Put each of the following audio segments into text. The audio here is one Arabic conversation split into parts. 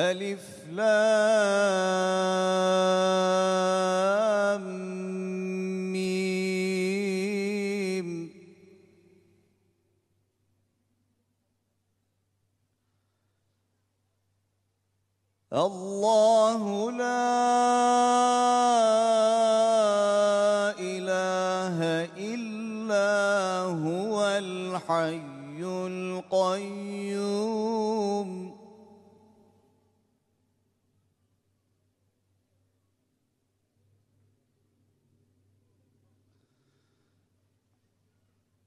ألف لام ميم. الله لا إله إلا هو الحي القيوم.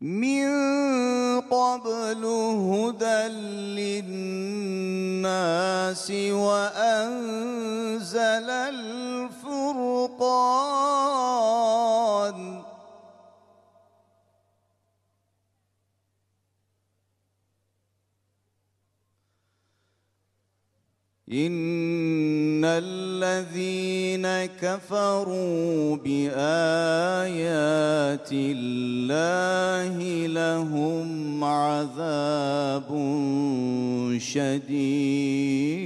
من قبل هدى للناس وأنزل الفرقان. إن الذين كفروا بآيات الله عذاب شديد.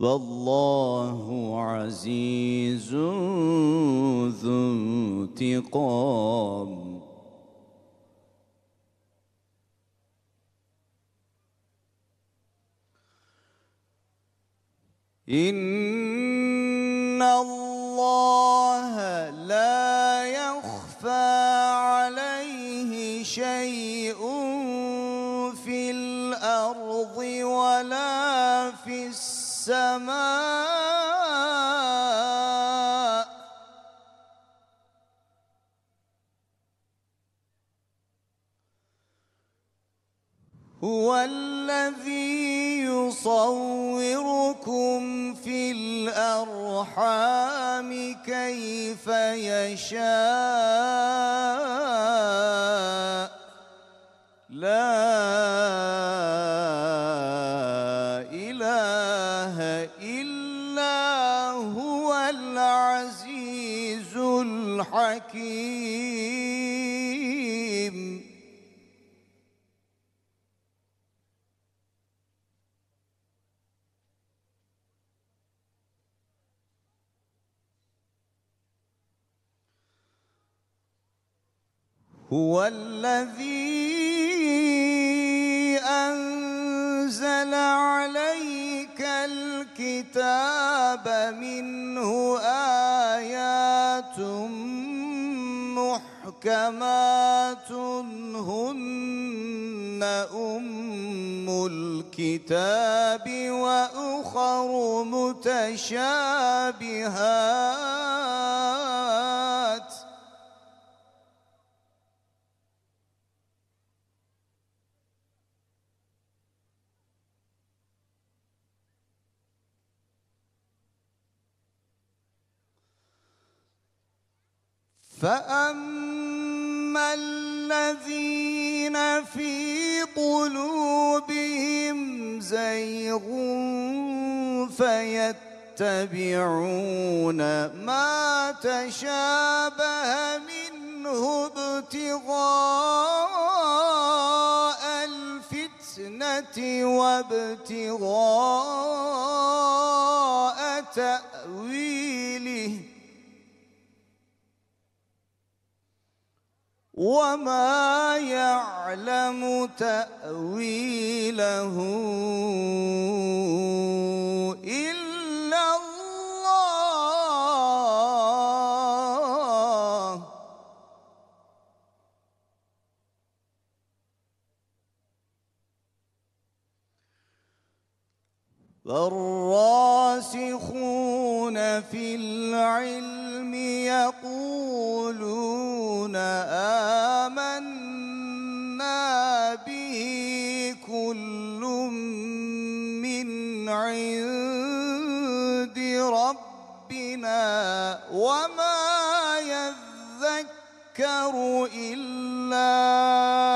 والله عزيز ذو انتقام. إن الله في الأرض ولا في السماء. هو الذي يصوركم في الأرحام كيف يشاء. الحكيم هو الذي أنزل عليك الكتاب منه آيات محكمات هن أم الكتاب وأخر متشابهات. فأما الذين في قلوبهم زيغ فيتبعون ما تشابه منه ابتغاء الفتنة وابتغاء تأويله وما يعلم تأويله إلا الله والراسخون في العلم يقولون آمنا به كل من عند ربنا وما يذكر إلا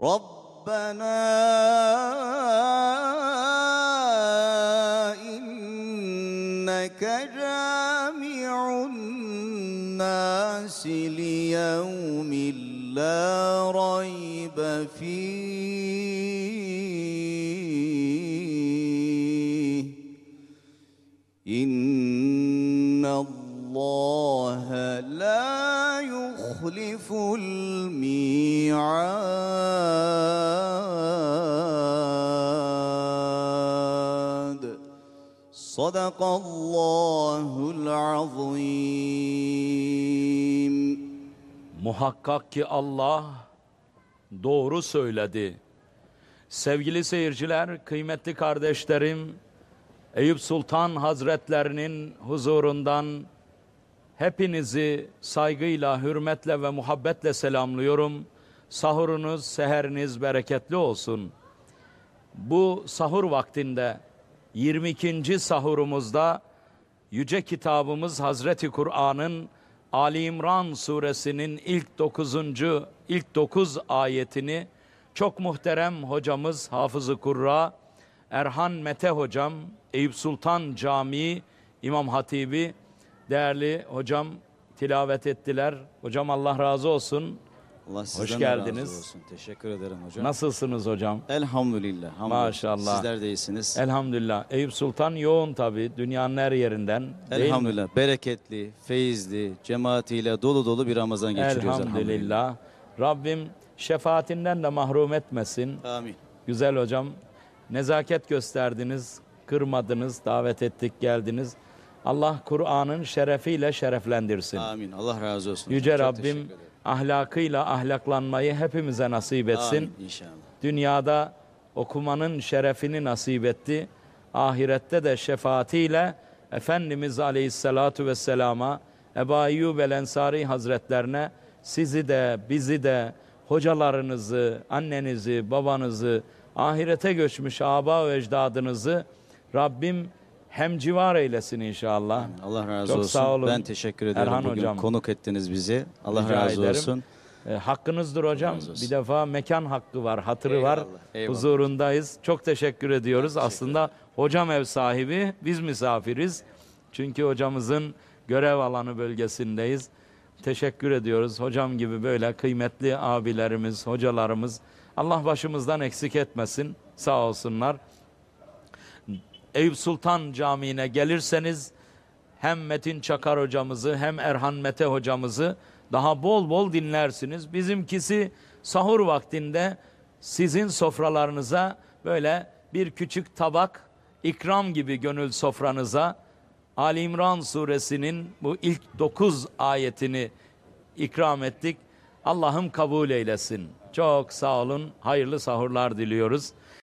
ربنا إنك جامع الناس ليوم لا ريب فيه. يخلف الميعاد صدق الله العظيم Muhakkak ki Allah doğru söyledi. Sevgili seyirciler, kıymetli kardeşlerim, Eyüp Sultan Hazretlerinin huzurundan hepinizi saygıyla, hürmetle ve muhabbetle selamlıyorum. Sahurunuz, seheriniz bereketli olsun. Bu sahur vaktinde 22. sahurumuzda yüce kitabımız Hazreti Kur'an'ın Ali İmran suresinin ilk 9. ilk 9 ayetini çok muhterem hocamız Hafızı Kurra Erhan Mete hocam Eyüp Sultan Camii İmam Hatibi değerli hocam tilavet ettiler. Hocam Allah razı olsun. Allah sizden Hoş geldiniz. razı olsun. Teşekkür ederim hocam. Nasılsınız hocam? Elhamdülillah. hamdolsun. Maşallah. Sizler de iyisiniz. Elhamdülillah. Eyüp Sultan yoğun tabi dünyanın her yerinden. Elhamdülillah. Bereketli, feyizli, cemaatiyle dolu dolu bir Ramazan geçiriyoruz Elhamdülillah. Rabbim şefaatinden de mahrum etmesin. Amin. Güzel hocam. Nezaket gösterdiniz, kırmadınız, davet ettik, geldiniz. Allah Kur'an'ın şerefiyle şereflendirsin. Amin. Allah razı olsun. Yüce Çok Rabbim ahlakıyla ahlaklanmayı hepimize nasip etsin. Amin inşallah. Dünyada okumanın şerefini nasip etti. Ahirette de şefaatiyle Efendimiz Aleyhisselatu Vesselam'a Ebu Eyyub el Ensari Hazretlerine sizi de bizi de hocalarınızı, annenizi, babanızı, ahirete göçmüş aba ve ecdadınızı Rabbim hemcivar eylesin inşallah. Allah razı Çok olsun. sağ olun. Ben teşekkür ederim. Erhan Bugün hocam. konuk ettiniz bizi. Allah Rica razı ederim. olsun. E, hakkınızdır hocam. Bir defa mekan hakkı var, hatırı var. Eyvallah, eyvallah. Huzurundayız. Çok teşekkür ediyoruz. Aslında hocam ev sahibi, biz misafiriz. Çünkü hocamızın görev alanı bölgesindeyiz. Teşekkür ediyoruz. Hocam gibi böyle kıymetli abilerimiz, hocalarımız Allah başımızdan eksik etmesin. Sağ olsunlar. Eyüp Sultan Camii'ne gelirseniz hem Metin Çakar hocamızı hem Erhan Mete hocamızı daha bol bol dinlersiniz. Bizimkisi sahur vaktinde sizin sofralarınıza böyle bir küçük tabak ikram gibi gönül sofranıza Ali İmran suresinin bu ilk dokuz ayetini ikram ettik. Allah'ım kabul eylesin. Çok sağ olun. Hayırlı sahurlar diliyoruz.